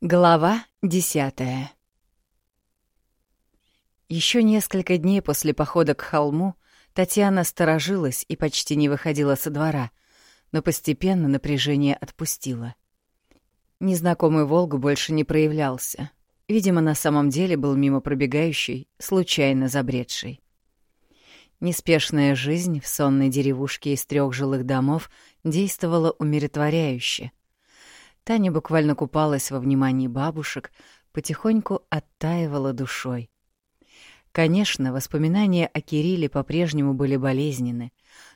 Глава десятая Еще несколько дней после похода к холму Татьяна сторожилась и почти не выходила со двора, но постепенно напряжение отпустило. Незнакомый Волга больше не проявлялся. Видимо, на самом деле был мимо пробегающий, случайно забредший. Неспешная жизнь в сонной деревушке из трех жилых домов действовала умиротворяюще — Таня буквально купалась во внимании бабушек, потихоньку оттаивала душой. Конечно, воспоминания о Кирилле по-прежнему были болезненны,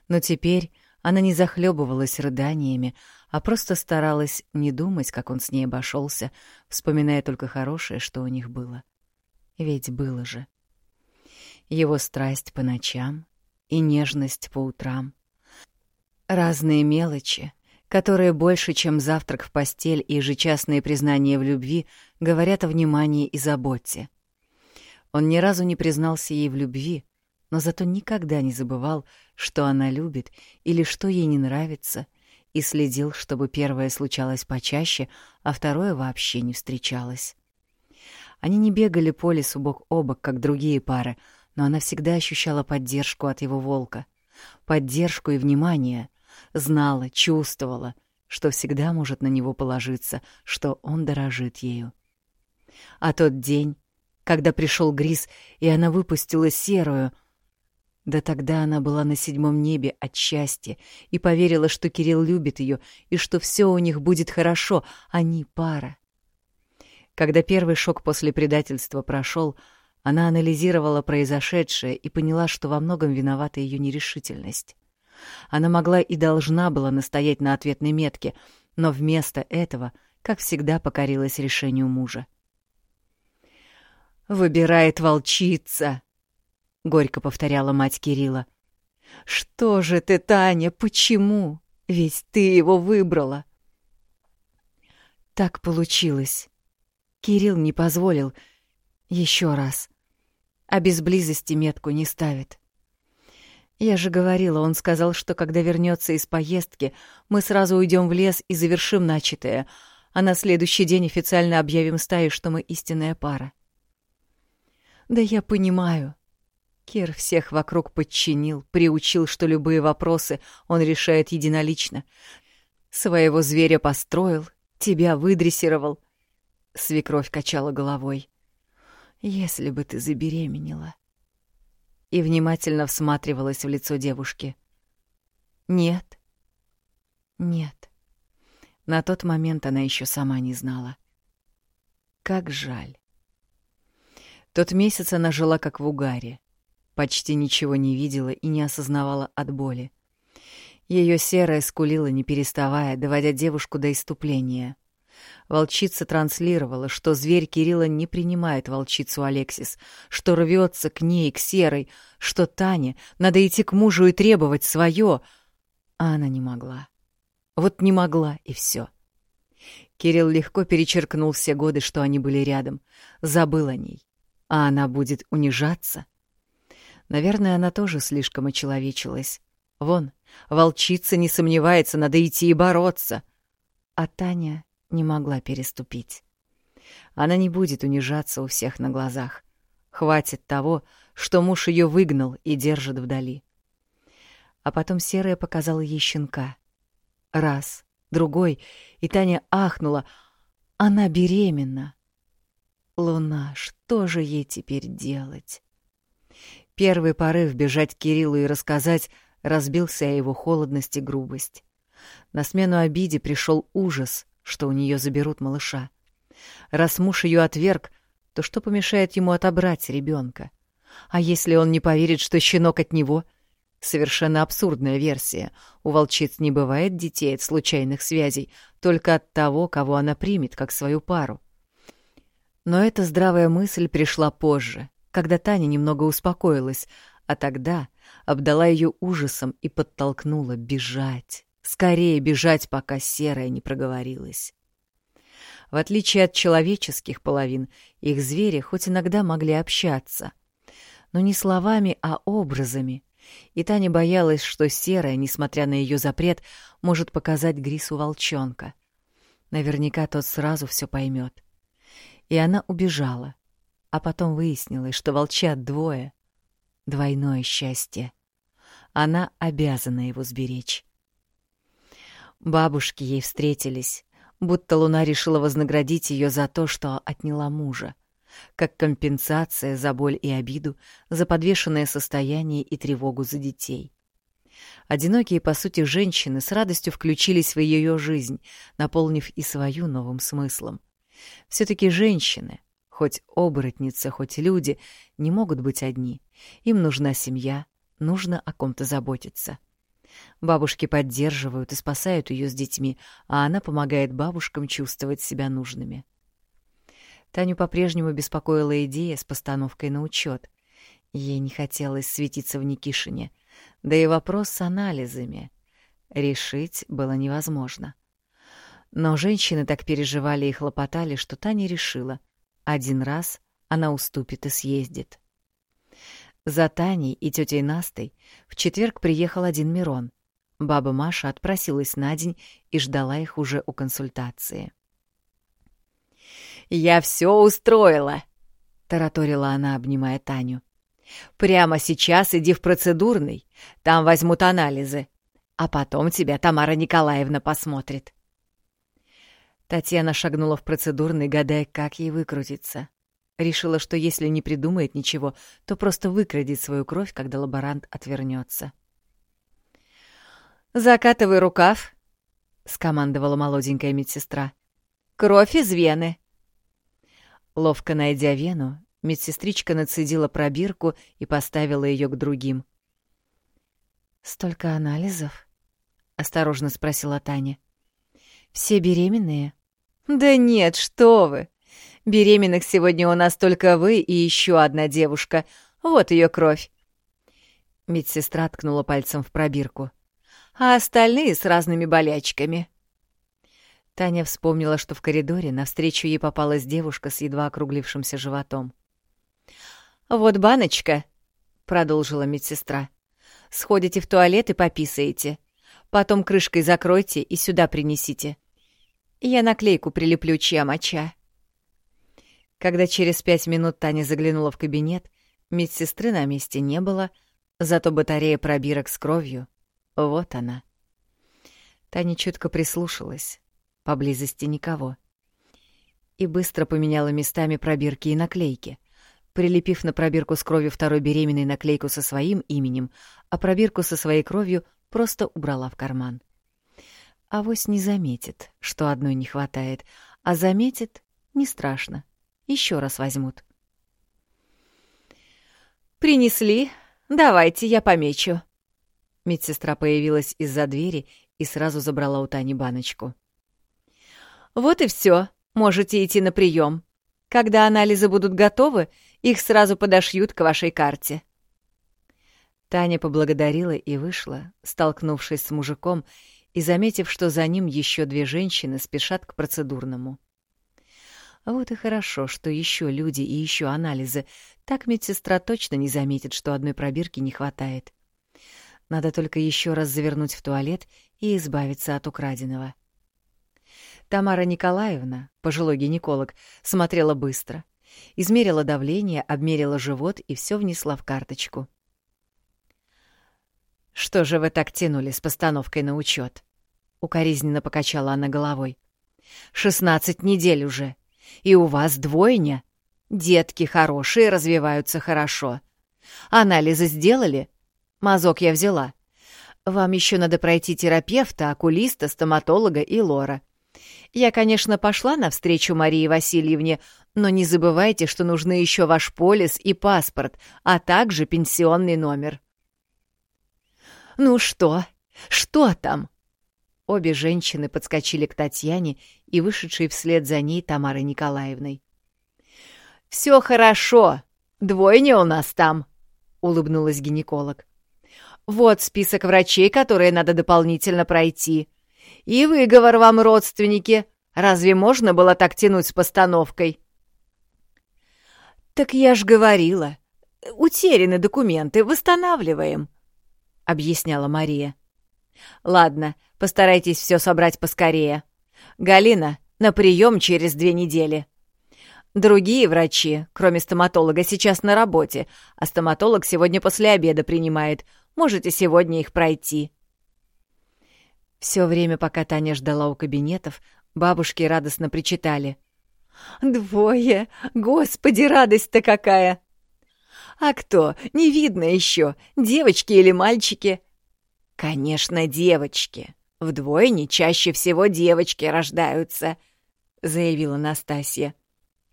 но теперь она не захлебывалась рыданиями, а просто старалась не думать, как он с ней обошелся, вспоминая только хорошее, что у них было. Ведь было же. Его страсть по ночам и нежность по утрам. Разные мелочи, которые больше, чем завтрак в постель и ежечасные признания в любви, говорят о внимании и заботе. Он ни разу не признался ей в любви, но зато никогда не забывал, что она любит или что ей не нравится, и следил, чтобы первое случалось почаще, а второе вообще не встречалось. Они не бегали по лесу бок о бок, как другие пары, но она всегда ощущала поддержку от его волка. Поддержку и внимание, знала, чувствовала, что всегда может на него положиться, что он дорожит ею. А тот день, когда пришел Грис, и она выпустила серую, да тогда она была на седьмом небе от счастья и поверила, что Кирилл любит ее и что все у них будет хорошо, они пара. Когда первый шок после предательства прошел, она анализировала произошедшее и поняла, что во многом виновата ее нерешительность. Она могла и должна была настоять на ответной метке, но вместо этого, как всегда, покорилась решению мужа. «Выбирает волчица!» — горько повторяла мать Кирилла. «Что же ты, Таня, почему? Ведь ты его выбрала!» Так получилось. Кирилл не позволил. Еще раз. А без близости метку не ставит. Я же говорила, он сказал, что когда вернется из поездки, мы сразу уйдем в лес и завершим начатое, а на следующий день официально объявим стае, что мы истинная пара. Да я понимаю. Кир всех вокруг подчинил, приучил, что любые вопросы он решает единолично. Своего зверя построил, тебя выдрессировал. Свекровь качала головой. Если бы ты забеременела и внимательно всматривалась в лицо девушки. «Нет. Нет». На тот момент она еще сама не знала. Как жаль. Тот месяц она жила как в угаре. Почти ничего не видела и не осознавала от боли. Ее серая скулила, не переставая, доводя девушку до иступления. Волчица транслировала, что зверь Кирилла не принимает волчицу Алексис, что рвется к ней, к серой, что Тане надо идти к мужу и требовать свое. А она не могла. Вот не могла, и все. Кирилл легко перечеркнул все годы, что они были рядом, забыл о ней. А она будет унижаться? Наверное, она тоже слишком очеловечилась. Вон, волчица не сомневается, надо идти и бороться. А Таня не могла переступить. Она не будет унижаться у всех на глазах. Хватит того, что муж ее выгнал и держит вдали. А потом Серая показала ей щенка. Раз, другой, и Таня ахнула. Она беременна. Луна, что же ей теперь делать? Первый порыв бежать к Кириллу и рассказать разбился о его холодность и грубость. На смену обиде пришел ужас, что у нее заберут малыша. Раз муж ее отверг, то что помешает ему отобрать ребенка? А если он не поверит, что щенок от него? Совершенно абсурдная версия. У волчиц не бывает детей от случайных связей, только от того, кого она примет как свою пару. Но эта здравая мысль пришла позже, когда Таня немного успокоилась, а тогда обдала ее ужасом и подтолкнула бежать. Скорее бежать, пока серая не проговорилась. В отличие от человеческих половин, их звери хоть иногда могли общаться. Но не словами, а образами. И Таня боялась, что серая, несмотря на ее запрет, может показать Грису волчонка. Наверняка тот сразу все поймет. и она убежала. А потом выяснилось, что волчат двое. Двойное счастье. Она обязана его сберечь. Бабушки ей встретились, будто Луна решила вознаградить ее за то, что отняла мужа, как компенсация за боль и обиду, за подвешенное состояние и тревогу за детей. Одинокие, по сути, женщины с радостью включились в ее жизнь, наполнив и свою новым смыслом. Все-таки женщины, хоть оборотницы, хоть люди, не могут быть одни. Им нужна семья, нужно о ком-то заботиться. Бабушки поддерживают и спасают ее с детьми, а она помогает бабушкам чувствовать себя нужными. Таню по-прежнему беспокоила идея с постановкой на учет. Ей не хотелось светиться в Никишине, да и вопрос с анализами. Решить было невозможно. Но женщины так переживали и хлопотали, что Таня решила. Один раз она уступит и съездит. За Таней и тетей Настой в четверг приехал один Мирон. Баба Маша отпросилась на день и ждала их уже у консультации. «Я все устроила!» — тараторила она, обнимая Таню. «Прямо сейчас иди в процедурный, там возьмут анализы, а потом тебя Тамара Николаевна посмотрит». Татьяна шагнула в процедурный, гадая, как ей выкрутиться. Решила, что если не придумает ничего, то просто выкрадет свою кровь, когда лаборант отвернется. «Закатывай рукав», — скомандовала молоденькая медсестра. «Кровь из вены». Ловко найдя вену, медсестричка нацедила пробирку и поставила ее к другим. «Столько анализов?» — осторожно спросила Таня. «Все беременные?» «Да нет, что вы! Беременных сегодня у нас только вы и еще одна девушка. Вот ее кровь. Медсестра ткнула пальцем в пробирку. А остальные с разными болячками. Таня вспомнила, что в коридоре навстречу ей попалась девушка с едва округлившимся животом. «Вот баночка», — продолжила медсестра. «Сходите в туалет и пописаете. Потом крышкой закройте и сюда принесите. Я наклейку прилеплю, чья моча». Когда через пять минут Таня заглянула в кабинет, медсестры на месте не было, зато батарея пробирок с кровью — вот она. Таня чутко прислушалась. Поблизости никого. И быстро поменяла местами пробирки и наклейки, прилепив на пробирку с кровью второй беременной наклейку со своим именем, а пробирку со своей кровью просто убрала в карман. Авось не заметит, что одной не хватает, а заметит — не страшно еще раз возьмут. «Принесли? Давайте, я помечу». Медсестра появилась из-за двери и сразу забрала у Тани баночку. «Вот и все. Можете идти на прием. Когда анализы будут готовы, их сразу подошьют к вашей карте». Таня поблагодарила и вышла, столкнувшись с мужиком и заметив, что за ним еще две женщины спешат к процедурному. А вот и хорошо, что еще люди и еще анализы. Так медсестра точно не заметит, что одной пробирки не хватает. Надо только еще раз завернуть в туалет и избавиться от украденного. Тамара Николаевна, пожилой гинеколог, смотрела быстро. Измерила давление, обмерила живот и все внесла в карточку. «Что же вы так тянули с постановкой на учет? укоризненно покачала она головой. «Шестнадцать недель уже. И у вас двойня. Детки хорошие, развиваются хорошо. Анализы сделали? Мазок я взяла. Вам еще надо пройти терапевта, окулиста, стоматолога и лора. Я, конечно, пошла навстречу Марии Васильевне, но не забывайте, что нужны еще ваш полис и паспорт, а также пенсионный номер. «Ну что? Что там?» Обе женщины подскочили к Татьяне и вышедшей вслед за ней Тамарой Николаевной. «Все хорошо. Двойня у нас там», — улыбнулась гинеколог. «Вот список врачей, которые надо дополнительно пройти. И выговор вам, родственники. Разве можно было так тянуть с постановкой?» «Так я ж говорила. Утеряны документы, восстанавливаем», — объясняла Мария. «Ладно, постарайтесь все собрать поскорее. Галина, на прием через две недели. Другие врачи, кроме стоматолога, сейчас на работе, а стоматолог сегодня после обеда принимает. Можете сегодня их пройти». Все время, пока Таня ждала у кабинетов, бабушки радостно причитали. «Двое! Господи, радость-то какая!» «А кто? Не видно еще, девочки или мальчики?» «Конечно, девочки. Вдвойне чаще всего девочки рождаются», — заявила Настасья.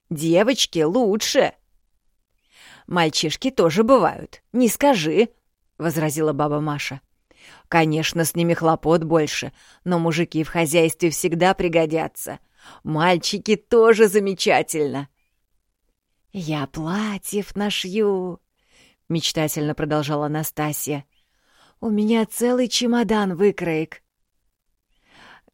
Девочки лучше. Мальчишки тоже бывают, не скажи, возразила баба Маша. Конечно, с ними хлопот больше, но мужики в хозяйстве всегда пригодятся. Мальчики тоже замечательно. Я платьев нашью, мечтательно продолжала Настасья. У меня целый чемодан выкроек.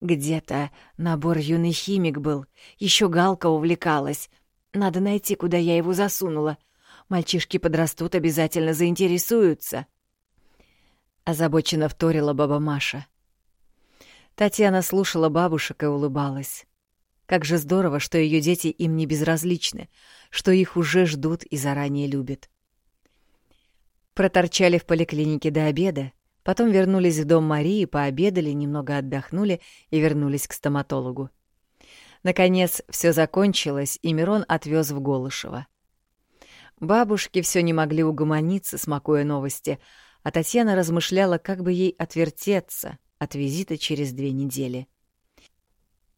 Где-то набор юный химик был, еще Галка увлекалась, надо найти, куда я его засунула. Мальчишки подрастут, обязательно заинтересуются. Озабоченно вторила баба Маша. Татьяна слушала бабушек и улыбалась. Как же здорово, что ее дети им не безразличны, что их уже ждут и заранее любят. Проторчали в поликлинике до обеда, потом вернулись в дом Марии, пообедали, немного отдохнули и вернулись к стоматологу. Наконец, все закончилось, и Мирон отвез в Голышево. Бабушки все не могли угомониться, смакуя новости, а Татьяна размышляла, как бы ей отвертеться от визита через две недели.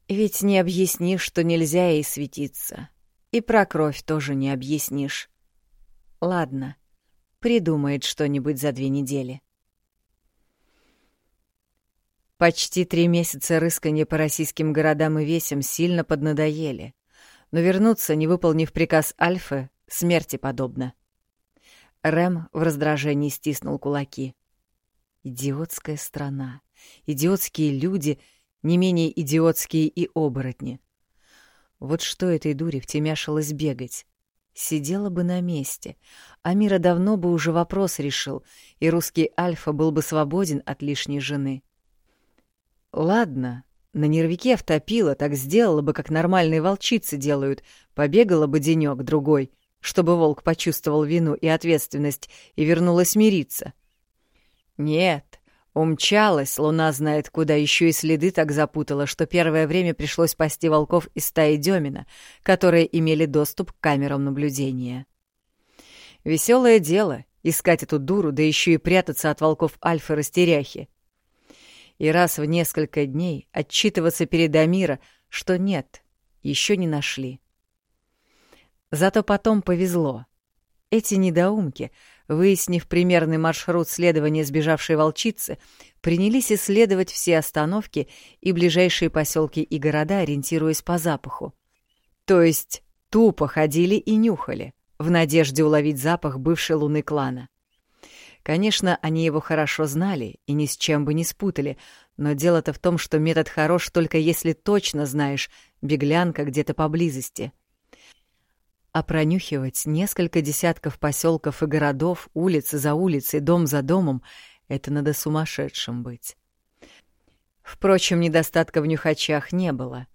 Ведь не объяснишь, что нельзя ей светиться. И про кровь тоже не объяснишь. Ладно, придумает что-нибудь за две недели. Почти три месяца рыскания по российским городам и весям сильно поднадоели. Но вернуться, не выполнив приказ Альфы, смерти подобно. Рэм в раздражении стиснул кулаки. Идиотская страна, идиотские люди, не менее идиотские и оборотни. Вот что этой дуре втемяшилось бегать. Сидела бы на месте, а Мира давно бы уже вопрос решил, и русский Альфа был бы свободен от лишней жены. Ладно, на нервике втопила, так сделала бы, как нормальные волчицы делают, побегала бы денёк-другой, чтобы волк почувствовал вину и ответственность и вернулась мириться. Нет, умчалась, луна знает куда, еще и следы так запутала, что первое время пришлось пасти волков из стаи Демина, которые имели доступ к камерам наблюдения. Веселое дело — искать эту дуру, да еще и прятаться от волков Альфа-растеряхи и раз в несколько дней отчитываться перед Амира, что нет, еще не нашли. Зато потом повезло. Эти недоумки, выяснив примерный маршрут следования сбежавшей волчицы, принялись исследовать все остановки и ближайшие поселки и города, ориентируясь по запаху. То есть тупо ходили и нюхали, в надежде уловить запах бывшей луны клана. Конечно, они его хорошо знали и ни с чем бы не спутали, но дело-то в том, что метод хорош только если точно знаешь, беглянка где-то поблизости. А пронюхивать несколько десятков поселков и городов, улицы за улицей, дом за домом — это надо сумасшедшим быть. Впрочем, недостатка в нюхачах не было.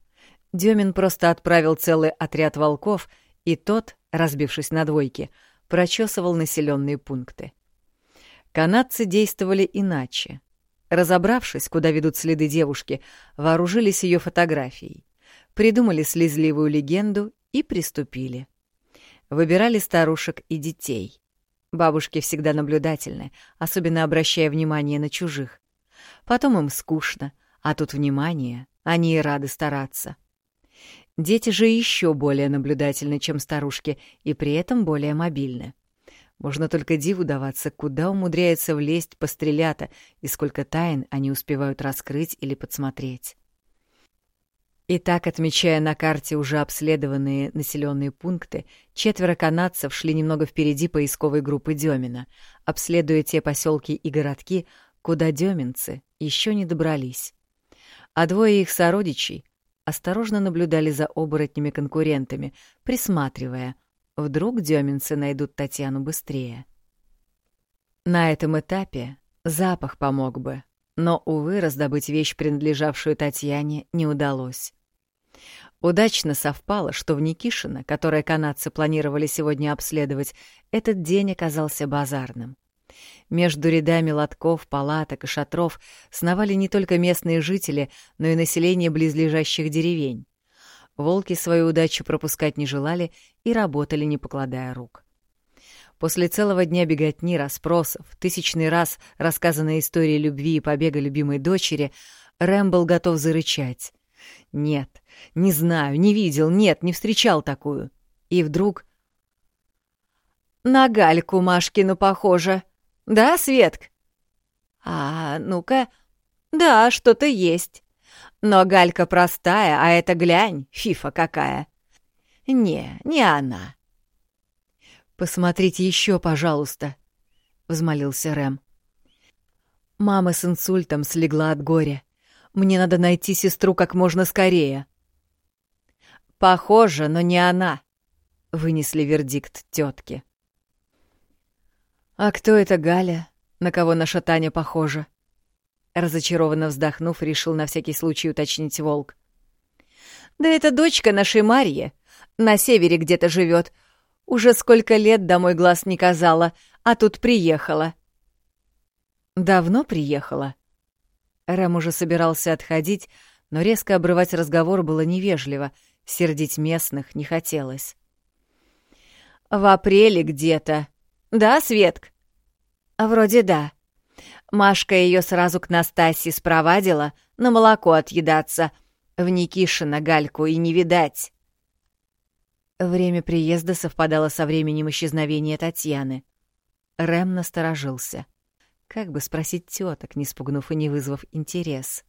Демин просто отправил целый отряд волков, и тот, разбившись на двойки, прочесывал населенные пункты. Канадцы действовали иначе. Разобравшись, куда ведут следы девушки, вооружились ее фотографией, придумали слезливую легенду и приступили. Выбирали старушек и детей. Бабушки всегда наблюдательны, особенно обращая внимание на чужих. Потом им скучно, а тут внимание, они и рады стараться. Дети же еще более наблюдательны, чем старушки, и при этом более мобильны. Можно только диву даваться, куда умудряется влезть пострелята и сколько тайн они успевают раскрыть или подсмотреть. И так, отмечая на карте уже обследованные населенные пункты, четверо канадцев шли немного впереди поисковой группы Демина, обследуя те поселки и городки, куда деминцы еще не добрались. А двое их сородичей осторожно наблюдали за оборотнями-конкурентами, присматривая, Вдруг деминцы найдут Татьяну быстрее. На этом этапе запах помог бы, но, увы, раздобыть вещь, принадлежавшую Татьяне, не удалось. Удачно совпало, что в Никишино, которое канадцы планировали сегодня обследовать, этот день оказался базарным. Между рядами лотков, палаток и шатров сновали не только местные жители, но и население близлежащих деревень. Волки свою удачу пропускать не желали и работали, не покладая рук. После целого дня беготни, расспросов, тысячный раз рассказанной истории любви и побега любимой дочери, Рэм был готов зарычать. Нет, не знаю, не видел, нет, не встречал такую. И вдруг... «На Гальку Машкину похоже. Да, Светк?» «А, ну-ка...» «Да, что-то есть. Но Галька простая, а это глянь, фифа какая». «Не, не она». «Посмотрите еще, пожалуйста», — взмолился Рэм. Мама с инсультом слегла от горя. Мне надо найти сестру как можно скорее. Похоже, но не она, вынесли вердикт тетки. А кто это Галя? На кого наша Таня похожа? Разочарованно вздохнув, решил на всякий случай уточнить волк. Да это дочка нашей Марьи. На севере где-то живет. Уже сколько лет домой глаз не казала, а тут приехала. Давно приехала? Рэм уже собирался отходить, но резко обрывать разговор было невежливо, сердить местных не хотелось. «В апреле где-то. Да, Светк?» «Вроде да. Машка ее сразу к Настасье спровадила на молоко отъедаться. В Никишина Гальку и не видать». Время приезда совпадало со временем исчезновения Татьяны. Рэм насторожился. Как бы спросить теток, не спугнув и не вызвав интерес?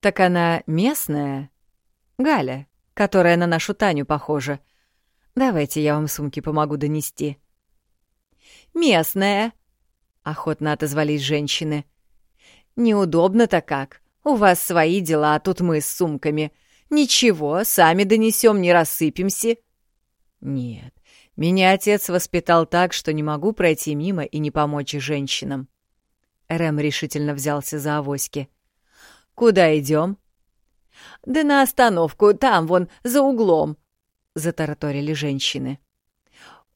«Так она местная? Галя, которая на нашу Таню похожа. Давайте я вам сумки помогу донести». «Местная», — охотно отозвались женщины. «Неудобно-то как. У вас свои дела, а тут мы с сумками. Ничего, сами донесем, не рассыпемся». «Нет, меня отец воспитал так, что не могу пройти мимо и не помочь женщинам. Рэм решительно взялся за авоськи. «Куда идем?» «Да на остановку, там, вон, за углом», — затараторили женщины.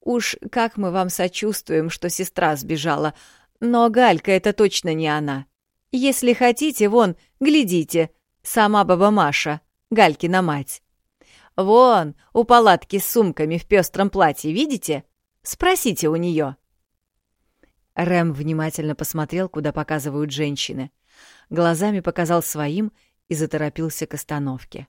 «Уж как мы вам сочувствуем, что сестра сбежала, но Галька — это точно не она. Если хотите, вон, глядите, сама баба Маша, Галькина мать». Вон, у палатки с сумками в пестром платье, видите? Спросите у нее. Рэм внимательно посмотрел, куда показывают женщины. Глазами показал своим и заторопился к остановке.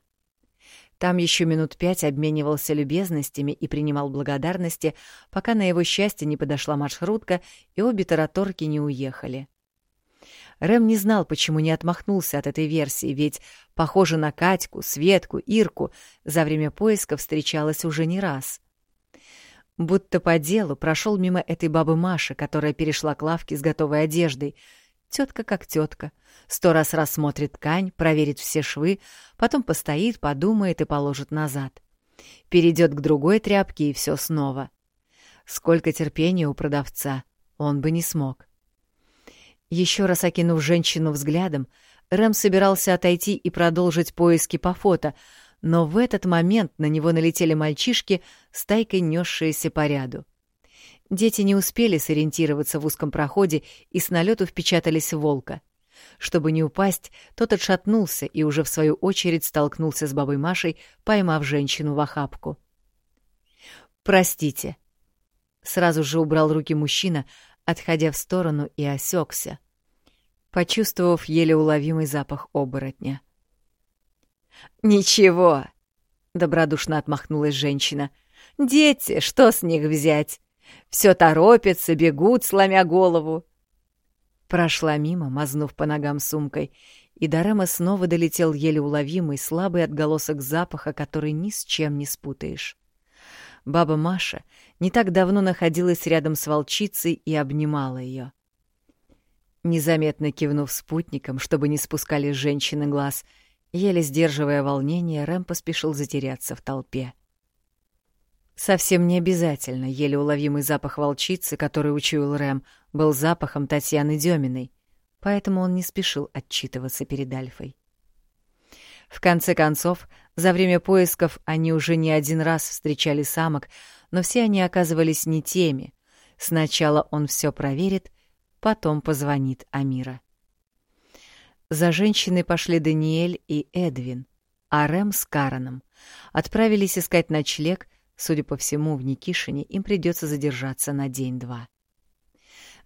Там еще минут пять обменивался любезностями и принимал благодарности, пока на его счастье не подошла маршрутка, и обе тараторки не уехали. Рэм не знал, почему не отмахнулся от этой версии, ведь, похоже на Катьку, Светку, Ирку, за время поиска встречалась уже не раз. Будто по делу прошел мимо этой бабы Маши, которая перешла к лавке с готовой одеждой. Тетка как тетка. Сто раз рассмотрит ткань, проверит все швы, потом постоит, подумает и положит назад. Перейдет к другой тряпке и все снова. Сколько терпения у продавца, он бы не смог. Еще раз окинув женщину взглядом, Рэм собирался отойти и продолжить поиски по фото, но в этот момент на него налетели мальчишки, стайкой несшиеся по ряду. Дети не успели сориентироваться в узком проходе и с налету впечатались в волка. Чтобы не упасть, тот отшатнулся и уже в свою очередь столкнулся с бабой Машей, поймав женщину в охапку. «Простите». Сразу же убрал руки мужчина, отходя в сторону и осекся, почувствовав еле уловимый запах оборотня. «Ничего!» — добродушно отмахнулась женщина. «Дети, что с них взять? Все торопятся, бегут, сломя голову». Прошла мимо, мазнув по ногам сумкой, и до Рема снова долетел еле уловимый, слабый отголосок запаха, который ни с чем не спутаешь. Баба Маша не так давно находилась рядом с волчицей и обнимала ее. Незаметно кивнув спутником, чтобы не спускали женщины глаз, еле сдерживая волнение, Рэм поспешил затеряться в толпе. Совсем не обязательно еле уловимый запах волчицы, который учуял Рэм, был запахом Татьяны Деминой, поэтому он не спешил отчитываться перед Альфой. В конце концов, за время поисков они уже не один раз встречали самок, но все они оказывались не теми. Сначала он все проверит, потом позвонит Амира. За женщиной пошли Даниэль и Эдвин, а Рэм с Караном отправились искать ночлег, судя по всему, в Никишине им придется задержаться на день-два.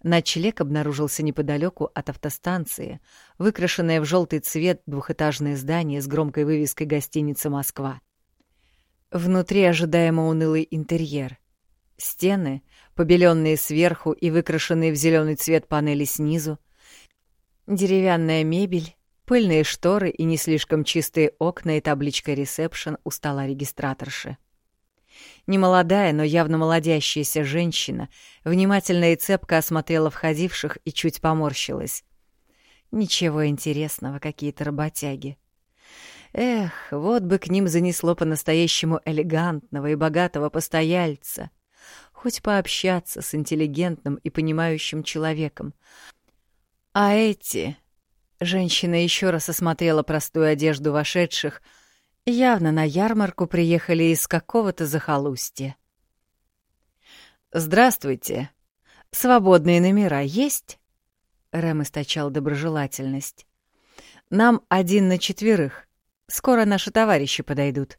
Ночлег обнаружился неподалеку от автостанции, выкрашенное в желтый цвет двухэтажное здание с громкой вывеской «Гостиница Москва». Внутри ожидаемо унылый интерьер. Стены, побеленные сверху и выкрашенные в зеленый цвет панели снизу, деревянная мебель, пыльные шторы и не слишком чистые окна и табличка «Ресепшн» у стола регистраторши. Немолодая, но явно молодящаяся женщина внимательно и цепко осмотрела входивших и чуть поморщилась. Ничего интересного, какие-то работяги. Эх, вот бы к ним занесло по-настоящему элегантного и богатого постояльца. Хоть пообщаться с интеллигентным и понимающим человеком. А эти... Женщина еще раз осмотрела простую одежду вошедших — Явно на ярмарку приехали из какого-то захолустья. «Здравствуйте. Свободные номера есть?» Рэм источал доброжелательность. «Нам один на четверых. Скоро наши товарищи подойдут».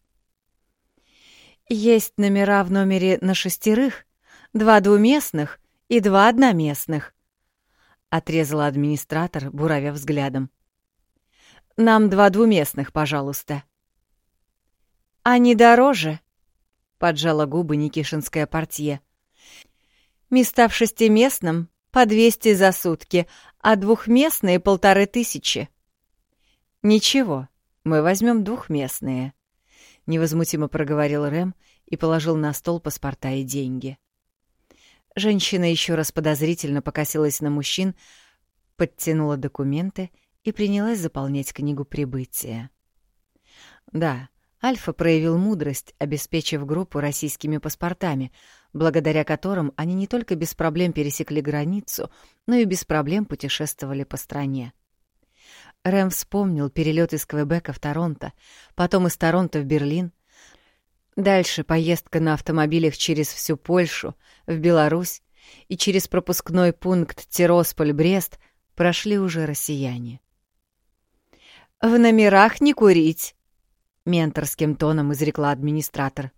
«Есть номера в номере на шестерых, два двуместных и два одноместных», — отрезала администратор, буравя взглядом. «Нам два двуместных, пожалуйста». «Они дороже», — поджала губы Никишинская портье. «Места в шестиместном по двести за сутки, а двухместные — полторы тысячи». «Ничего, мы возьмем двухместные», — невозмутимо проговорил Рэм и положил на стол паспорта и деньги. Женщина еще раз подозрительно покосилась на мужчин, подтянула документы и принялась заполнять книгу прибытия. Да, Альфа проявил мудрость, обеспечив группу российскими паспортами, благодаря которым они не только без проблем пересекли границу, но и без проблем путешествовали по стране. Рэм вспомнил перелет из Квебека в Торонто, потом из Торонто в Берлин, дальше поездка на автомобилях через всю Польшу, в Беларусь и через пропускной пункт Тиросполь-Брест прошли уже россияне. «В номерах не курить!» Менторским тоном изрекла администратор.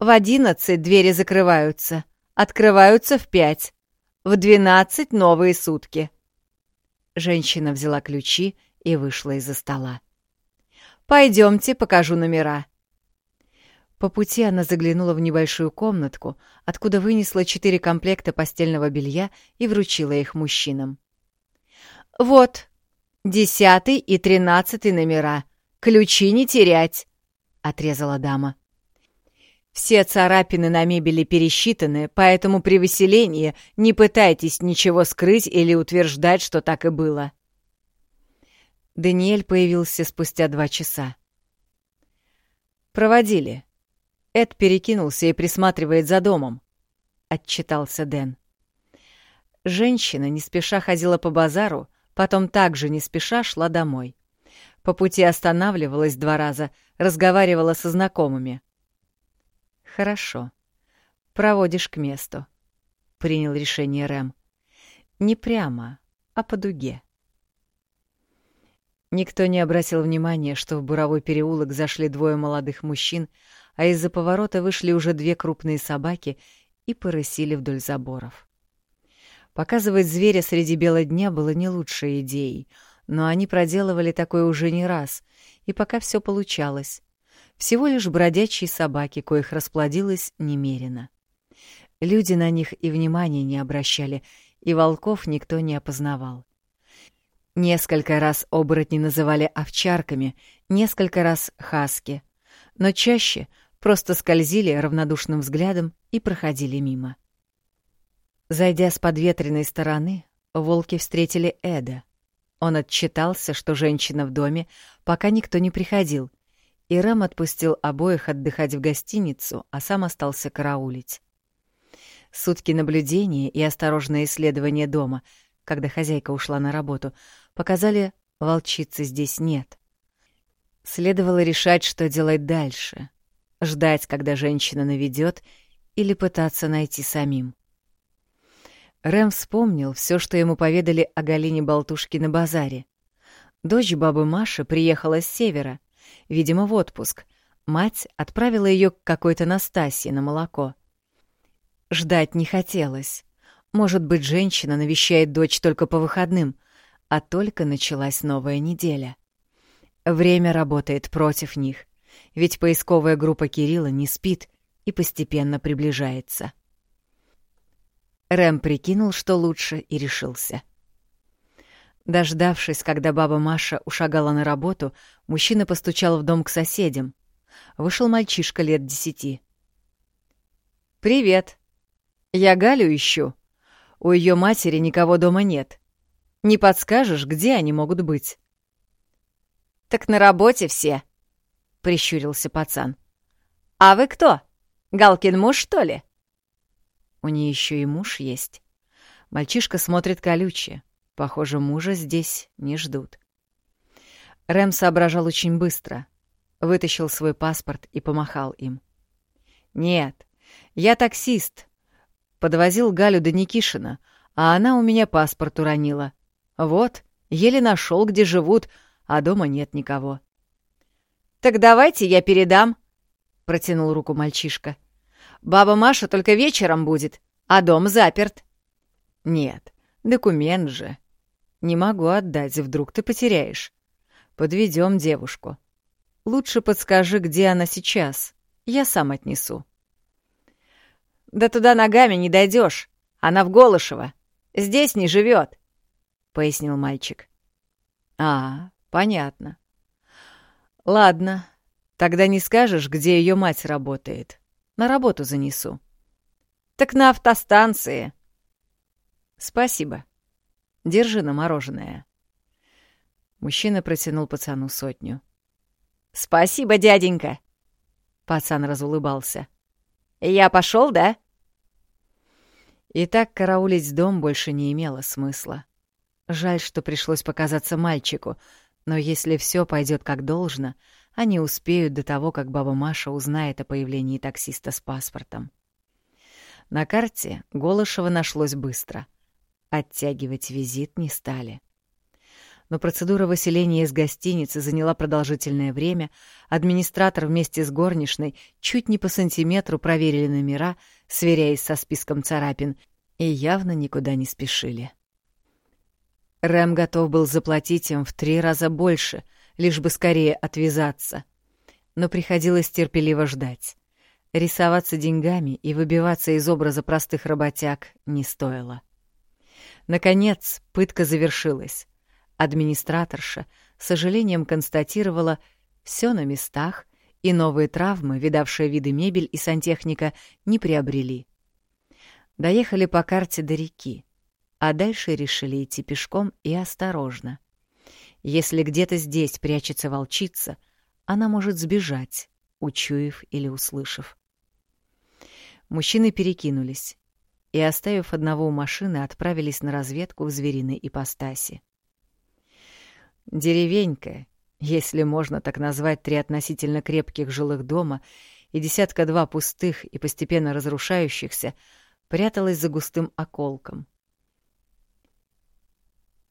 В одиннадцать двери закрываются, открываются в пять. В двенадцать новые сутки. Женщина взяла ключи и вышла из-за стола. Пойдемте, покажу номера. По пути она заглянула в небольшую комнатку, откуда вынесла четыре комплекта постельного белья и вручила их мужчинам. «Вот, десятый и тринадцатый номера — Ключи не терять!» — отрезала дама. «Все царапины на мебели пересчитаны, поэтому при выселении не пытайтесь ничего скрыть или утверждать, что так и было». Даниэль появился спустя два часа. «Проводили. Эд перекинулся и присматривает за домом», — отчитался Дэн. Женщина не спеша ходила по базару, потом также не спеша шла домой. По пути останавливалась два раза, разговаривала со знакомыми. «Хорошо. Проводишь к месту», — принял решение Рэм. «Не прямо, а по дуге». Никто не обратил внимания, что в буровой переулок зашли двое молодых мужчин, а из-за поворота вышли уже две крупные собаки и порысили вдоль заборов. Показывать зверя среди бела дня было не лучшей идеей — но они проделывали такое уже не раз, и пока все получалось. Всего лишь бродячие собаки, коих расплодилось немерено. Люди на них и внимания не обращали, и волков никто не опознавал. Несколько раз оборотни называли овчарками, несколько раз — хаски, но чаще просто скользили равнодушным взглядом и проходили мимо. Зайдя с подветренной стороны, волки встретили Эда — он отчитался, что женщина в доме, пока никто не приходил, и Рэм отпустил обоих отдыхать в гостиницу, а сам остался караулить. Сутки наблюдения и осторожное исследование дома, когда хозяйка ушла на работу, показали, волчицы здесь нет. Следовало решать, что делать дальше. Ждать, когда женщина наведет, или пытаться найти самим. Рэм вспомнил все, что ему поведали о Галине Болтушке на базаре. Дочь бабы Маши приехала с севера, видимо, в отпуск. Мать отправила ее к какой-то Настасье на молоко. Ждать не хотелось. Может быть, женщина навещает дочь только по выходным, а только началась новая неделя. Время работает против них, ведь поисковая группа Кирилла не спит и постепенно приближается. Рэм прикинул, что лучше, и решился. Дождавшись, когда баба Маша ушагала на работу, мужчина постучал в дом к соседям. Вышел мальчишка лет десяти. «Привет. Я Галю ищу. У ее матери никого дома нет. Не подскажешь, где они могут быть?» «Так на работе все», — прищурился пацан. «А вы кто? Галкин муж, что ли?» У нее еще и муж есть. Мальчишка смотрит колюче. Похоже, мужа здесь не ждут. Рэм соображал очень быстро. Вытащил свой паспорт и помахал им. «Нет, я таксист. Подвозил Галю до Никишина, а она у меня паспорт уронила. Вот, еле нашел, где живут, а дома нет никого. «Так давайте я передам», — протянул руку мальчишка. «Баба Маша только вечером будет, а дом заперт». «Нет, документ же. Не могу отдать, вдруг ты потеряешь. Подведем девушку. Лучше подскажи, где она сейчас. Я сам отнесу». «Да туда ногами не дойдешь. Она в Голышево. Здесь не живет», — пояснил мальчик. «А, Понятно. Ладно, тогда не скажешь, где ее мать работает. На работу занесу. Так на автостанции. Спасибо. Держи на мороженое. Мужчина протянул пацану сотню. Спасибо, дяденька. Пацан разулыбался. Я пошел, да? И так караулить дом больше не имело смысла. Жаль, что пришлось показаться мальчику — но если все пойдет как должно, они успеют до того, как баба Маша узнает о появлении таксиста с паспортом. На карте Голышева нашлось быстро. Оттягивать визит не стали. Но процедура выселения из гостиницы заняла продолжительное время, администратор вместе с горничной чуть не по сантиметру проверили номера, сверяясь со списком царапин, и явно никуда не спешили. Рэм готов был заплатить им в три раза больше, лишь бы скорее отвязаться. Но приходилось терпеливо ждать. Рисоваться деньгами и выбиваться из образа простых работяг не стоило. Наконец, пытка завершилась. Администраторша с сожалением констатировала все на местах, и новые травмы, видавшие виды мебель и сантехника, не приобрели. Доехали по карте до реки а дальше решили идти пешком и осторожно. Если где-то здесь прячется волчица, она может сбежать, учуяв или услышав. Мужчины перекинулись и, оставив одного у машины, отправились на разведку в звериной ипостаси. Деревенька, если можно так назвать три относительно крепких жилых дома и десятка-два пустых и постепенно разрушающихся, пряталась за густым околком —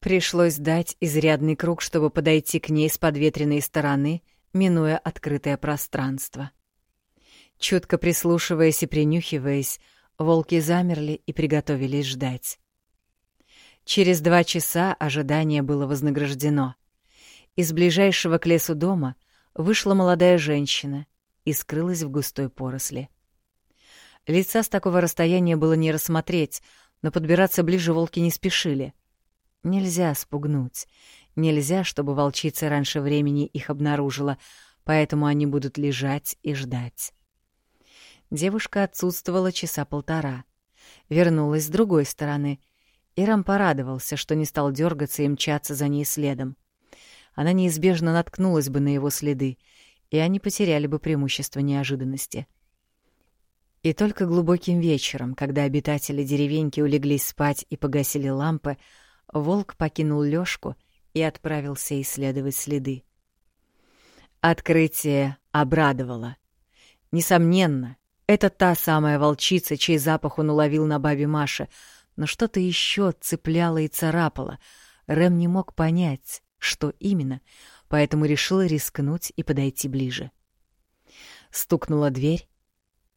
Пришлось дать изрядный круг, чтобы подойти к ней с подветренной стороны, минуя открытое пространство. Чутко прислушиваясь и принюхиваясь, волки замерли и приготовились ждать. Через два часа ожидание было вознаграждено. Из ближайшего к лесу дома вышла молодая женщина и скрылась в густой поросли. Лица с такого расстояния было не рассмотреть, но подбираться ближе волки не спешили — Нельзя спугнуть. Нельзя, чтобы волчица раньше времени их обнаружила, поэтому они будут лежать и ждать. Девушка отсутствовала часа полтора. Вернулась с другой стороны. Ирам порадовался, что не стал дергаться и мчаться за ней следом. Она неизбежно наткнулась бы на его следы, и они потеряли бы преимущество неожиданности. И только глубоким вечером, когда обитатели деревеньки улеглись спать и погасили лампы, волк покинул лёжку и отправился исследовать следы. Открытие обрадовало. Несомненно, это та самая волчица, чей запах он уловил на бабе Маше, но что-то еще цепляло и царапало. Рэм не мог понять, что именно, поэтому решил рискнуть и подойти ближе. Стукнула дверь,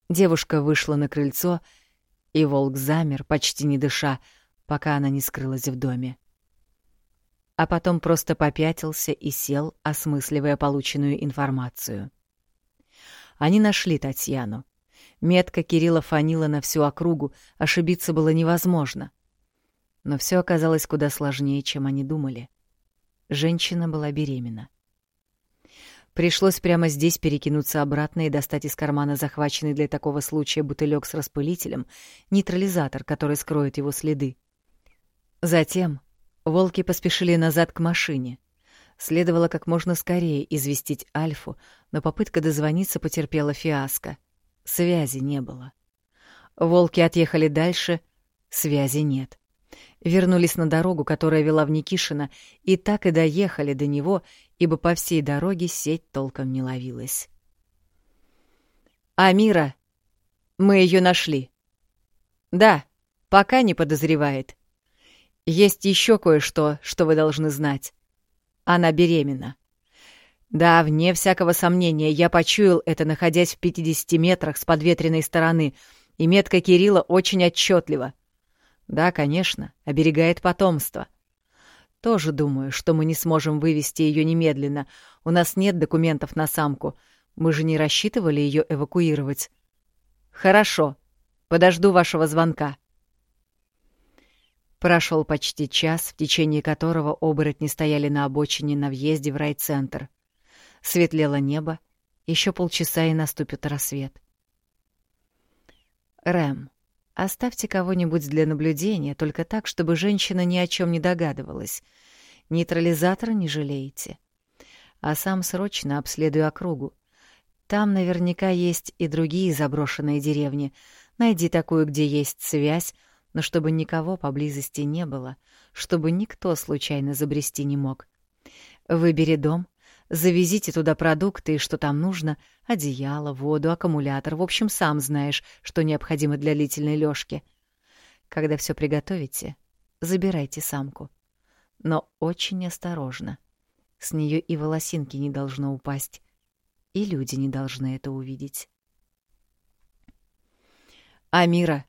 девушка вышла на крыльцо, и волк замер, почти не дыша, пока она не скрылась в доме. А потом просто попятился и сел, осмысливая полученную информацию. Они нашли Татьяну. Метка Кирилла фанила на всю округу, ошибиться было невозможно. Но все оказалось куда сложнее, чем они думали. Женщина была беременна. Пришлось прямо здесь перекинуться обратно и достать из кармана захваченный для такого случая бутылек с распылителем, нейтрализатор, который скроет его следы. Затем волки поспешили назад к машине. Следовало как можно скорее известить Альфу, но попытка дозвониться потерпела фиаско — Связи не было. Волки отъехали дальше, связи нет. Вернулись на дорогу, которая вела в Никишино, и так и доехали до него, ибо по всей дороге сеть толком не ловилась. «Амира! Мы ее нашли!» «Да, пока не подозревает. Есть еще кое-что, что вы должны знать. Она беременна. Да, вне всякого сомнения, я почуял это, находясь в 50 метрах с подветренной стороны, и метка Кирилла очень отчетлива. Да, конечно, оберегает потомство. Тоже думаю, что мы не сможем вывести ее немедленно. У нас нет документов на самку. Мы же не рассчитывали ее эвакуировать. Хорошо. Подожду вашего звонка. Прошел почти час, в течение которого оборотни стояли на обочине на въезде в райцентр. Светлело небо, еще полчаса и наступит рассвет. Рэм, оставьте кого-нибудь для наблюдения, только так, чтобы женщина ни о чем не догадывалась. Нейтрализатора не жалеете. А сам срочно обследуй округу. Там наверняка есть и другие заброшенные деревни. Найди такую, где есть связь, но чтобы никого поблизости не было, чтобы никто случайно забрести не мог. Выбери дом, Завезите туда продукты и что там нужно, одеяло, воду, аккумулятор, в общем, сам знаешь, что необходимо для длительной лёжки. Когда все приготовите, забирайте самку. Но очень осторожно. С нее и волосинки не должно упасть, и люди не должны это увидеть. Амира,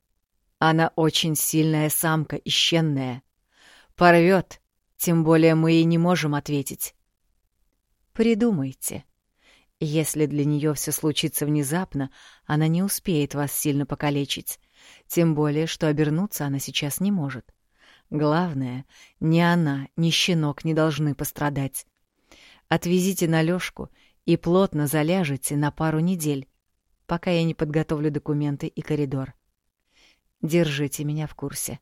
она очень сильная самка, ищенная. Порвет, тем более мы ей не можем ответить. Придумайте. Если для нее все случится внезапно, она не успеет вас сильно покалечить, тем более, что обернуться она сейчас не может. Главное, ни она, ни щенок не должны пострадать. Отвезите на Лёшку и плотно заляжете на пару недель, пока я не подготовлю документы и коридор. Держите меня в курсе.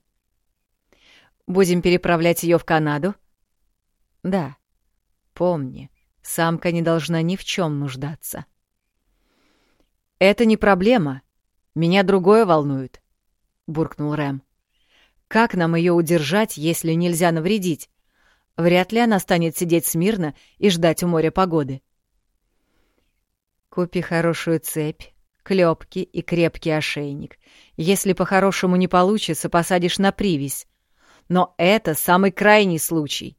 Будем переправлять ее в Канаду? Да. Помни, Самка не должна ни в чем нуждаться. «Это не проблема. Меня другое волнует», — буркнул Рэм. «Как нам ее удержать, если нельзя навредить? Вряд ли она станет сидеть смирно и ждать у моря погоды». «Купи хорошую цепь, клепки и крепкий ошейник. Если по-хорошему не получится, посадишь на привязь. Но это самый крайний случай.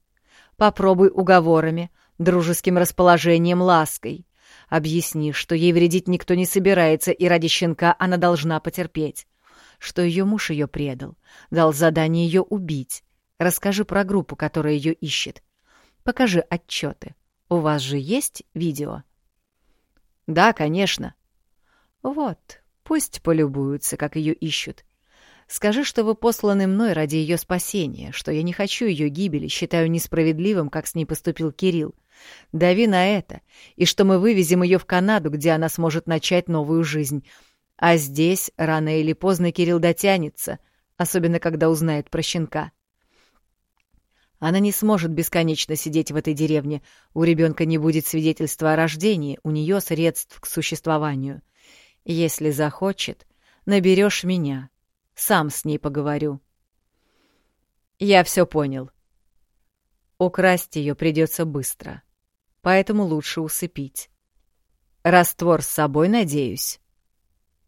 Попробуй уговорами, дружеским расположением, лаской. Объясни, что ей вредить никто не собирается, и ради щенка она должна потерпеть. Что ее муж ее предал, дал задание ее убить. Расскажи про группу, которая ее ищет. Покажи отчеты. У вас же есть видео? Да, конечно. Вот, пусть полюбуются, как ее ищут. Скажи, что вы посланы мной ради ее спасения, что я не хочу ее гибели, считаю несправедливым, как с ней поступил Кирилл. Дави на это, и что мы вывезем ее в Канаду, где она сможет начать новую жизнь. А здесь рано или поздно Кирилл дотянется, особенно когда узнает про щенка. Она не сможет бесконечно сидеть в этой деревне. У ребенка не будет свидетельства о рождении, у нее средств к существованию. Если захочет, наберешь меня, сам с ней поговорю. Я все понял. Украсть ее придется быстро. поэтому лучше усыпить. Раствор с собой, надеюсь?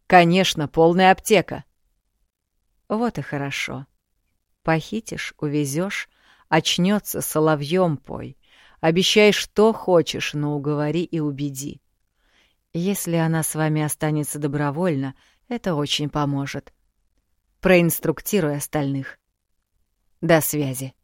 Конечно, полная аптека. Вот и хорошо. Похитишь, увезешь, очнется соловьем пой. Обещай, что хочешь, но уговори и убеди. Если она с вами останется добровольно, это очень поможет. Проинструктируй остальных. До связи.